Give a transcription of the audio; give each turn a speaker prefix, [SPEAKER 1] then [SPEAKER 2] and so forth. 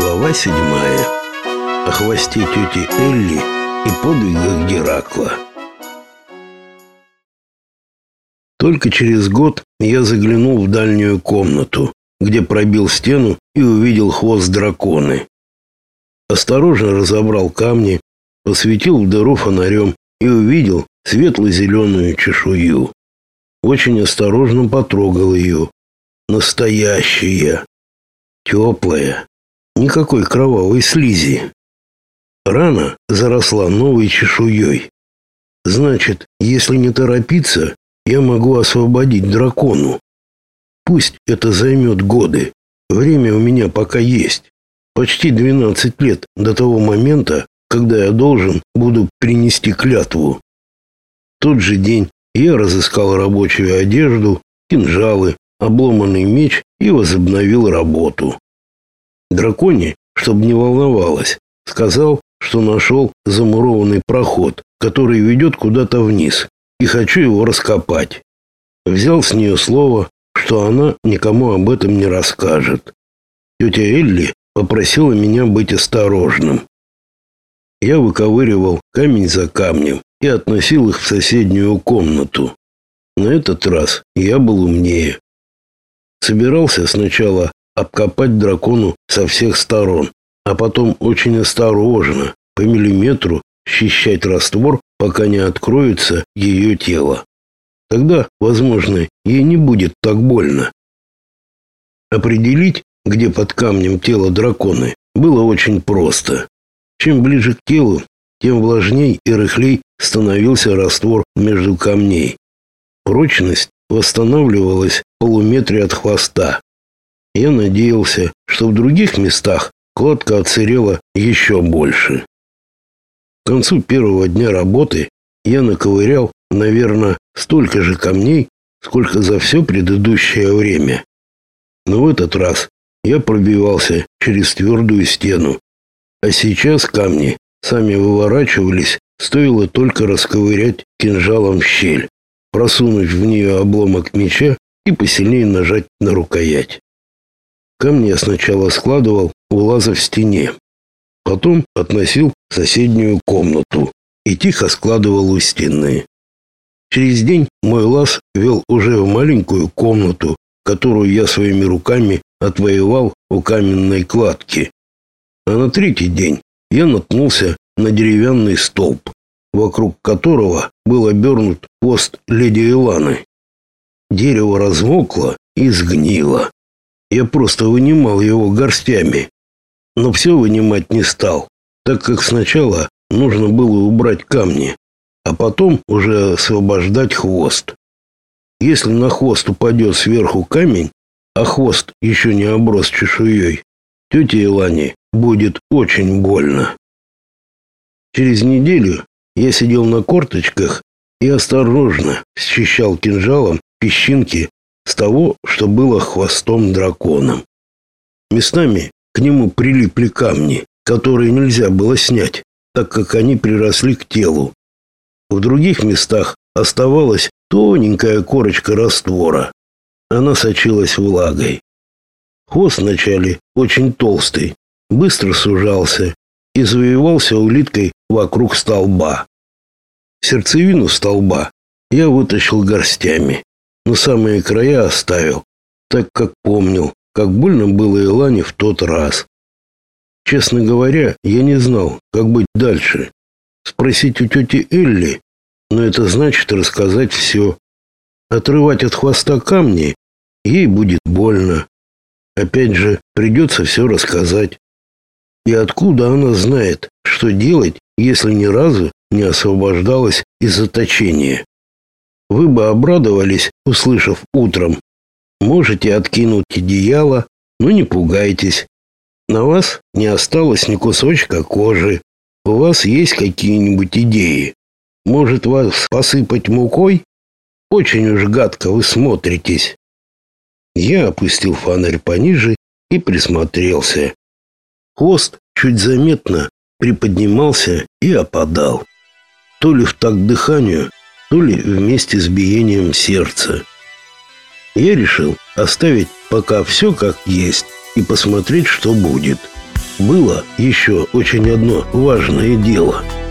[SPEAKER 1] Глава седьмая. О хвосте тети Элли и подвигах Геракла. Только через год я заглянул в дальнюю комнату, где пробил стену и увидел хвост драконы. Осторожно разобрал камни, посветил в дыру фонарем и увидел светло-зеленую чешую. Очень осторожно потрогал ее. Настоящая, теплая, никакой кровавой слизи. Рана заросла новой чешуей. Значит, если не торопиться, я могу освободить дракону. Пусть это займет годы. Время у меня пока есть. Почти 12 лет до того момента, когда я должен буду принести клятву. Тот же день я разыскал рабочую одежду, кинжалы, обломанный меч и возобновил работу. Драконе, чтобы не волновалась, сказал, что нашел замурованный проход, который ведет куда-то вниз, и хочу его раскопать. Взял с нее слово, что она никому об этом не расскажет. Тетя Элли попросила меня быть осторожным. Я выковыривал камень за камнем и относил их в соседнюю комнату. На этот раз я был умнее. Собирался сначала обкопать дракону со всех сторон, а потом очень осторожно, по миллиметру, счищать раствор, пока не откроется ее тело. Тогда, возможно, ей не будет так больно. Определить, где под камнем тело драконы, было очень просто. Чем ближе к телу, тем влажней и рыхлей становился раствор между камней. Прочность восстанавливалась в полуметре от хвоста. Я надеялся, что в других местах кладка отсырела еще больше. К концу первого дня работы я наковырял, наверное, столько же камней, сколько за все предыдущее время. Но в этот раз я пробивался через твердую стену, а сейчас камни сами выворачивались, стоило только расковырять кинжалом щель, просунуть в нее обломок меча и посильнее нажать на рукоять. Камни я сначала складывал у лаза в стене, потом относил в соседнюю комнату и тихо складывал у стены. Через день мой лаз вел уже в маленькую комнату, которую я своими руками отвоевал у каменной кладки. А на третий день я наткнулся на деревянный столб, вокруг которого был обернут хвост леди Иланы. Дерево размокло и сгнило. Я просто вынимал его горстями. Но все вынимать не стал, так как сначала нужно было убрать камни, а потом уже освобождать хвост. Если на хвост упадет сверху камень, а хвост еще не оброс чешуей, тете Илане будет очень больно. Через неделю я сидел на корточках и осторожно счищал кинжалом песчинки с того, что было хвостом драконом. Местами к нему прилипли камни, которые нельзя было снять, так как они приросли к телу. В других местах оставалась тоненькая корочка раствора. Она сочилась влагой. Хвост вначале очень толстый, быстро сужался и завивался улиткой вокруг столба. Сердцевину столба я вытащил горстями но самые края оставил, так как помнил, как больно было Илане в тот раз. Честно говоря, я не знал, как быть дальше. Спросить у тети Элли, но это значит рассказать все. Отрывать от хвоста камни ей будет больно. Опять же, придется все рассказать. И откуда она знает, что делать, если ни разу не освобождалась из заточения? Вы бы обрадовались, услышав утром. Можете откинуть одеяло, но не пугайтесь. На вас не осталось ни кусочка кожи. У вас есть какие-нибудь идеи? Может, вас посыпать мукой? Очень уж гадко вы смотритесь. Я опустил фонарь пониже и присмотрелся. Хвост чуть заметно приподнимался и опадал. То ли в такт дыханию, то вместе с биением сердца. Я решил оставить пока все как есть и посмотреть, что будет. Было еще очень одно важное дело –